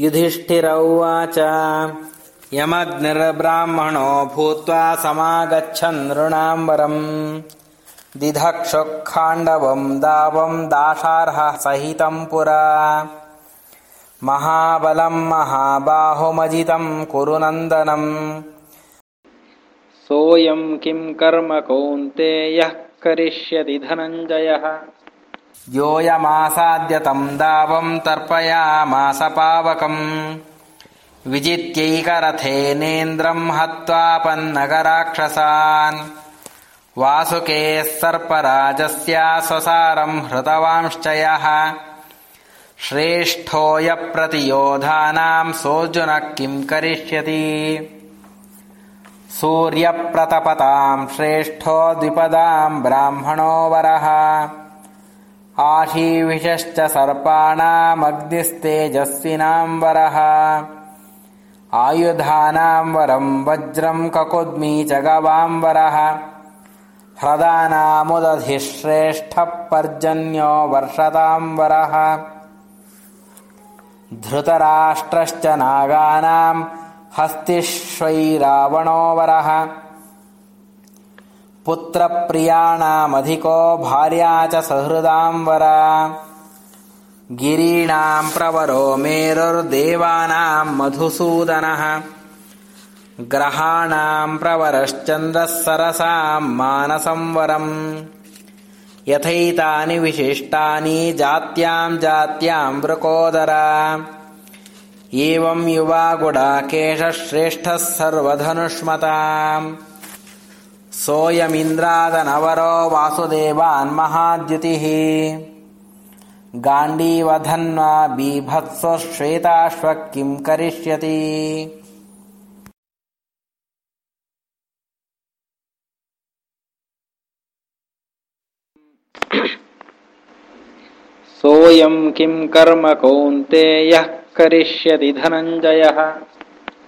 युधिष्ठिर उवाच यमग्निर्ब्राह्मणो भूत्वा समागच्छन् नृणाम्बरम्। दिधक्षुखाण्डवम् दावम् दाशार्हः सहितम् पुरा। महाबलम् महाबाहुमजितम् कुरु नन्दनम् सोऽयम् किम् कर्म कौन्तेयः करिष्यति धनञ्जयः योऽयमासाद्य तम् दावम् तर्पयामास पावकम्। विजित्यैकरथेनेन्द्रम् हत्वा पन्नगराक्षसान् वासुकेः सर्पराजस्य स्वसारम् हृतवांश्च यः श्रेष्ठोऽयप्रतियोधानाम् सोऽर्जुनः किम् करिष्यति? सूर्यप्रतपताम् श्रेष्ठो द्विपदाम् ब्राह्मणो वरः आशीविषश्च सर्पाणामग्निस्तेजस्विनाम् वरः आयुधानाम् वरम् वज्रम् ककुद्मी च गवाम् वरः ह्रदानामुदधिः श्रेष्ठः पर्जन्यो वर्षताम् वरः धृतराष्ट्रश्च नागानाम् हस्तिष्वैरावणो वरः पुत्रप्रियाणामधिको भार्या च सहृदाम् वरा। गिरीणाम् प्रवरो मेरुर्देवानाम् मधुसूदनः। ग्रहाणाम् प्रवरश्चन्द्रः सरसाम् मानसंवरम् यथैतानि विशिष्टानि जात्याम् जात्याम् वृकोदरा। एवम् युवा गुडाकेशः श्रेष्ठः सर्वधनुष्मताम् सोऽयमिन्द्रादनवरो वासुदेवान्महाद्युतिः गाण्डीवधन्वा बीभत्सो श्वेताश्वः किम् करिष्यति? सोऽयम् किम् कर्म कौन्तेयः करिष्यति धनञ्जयः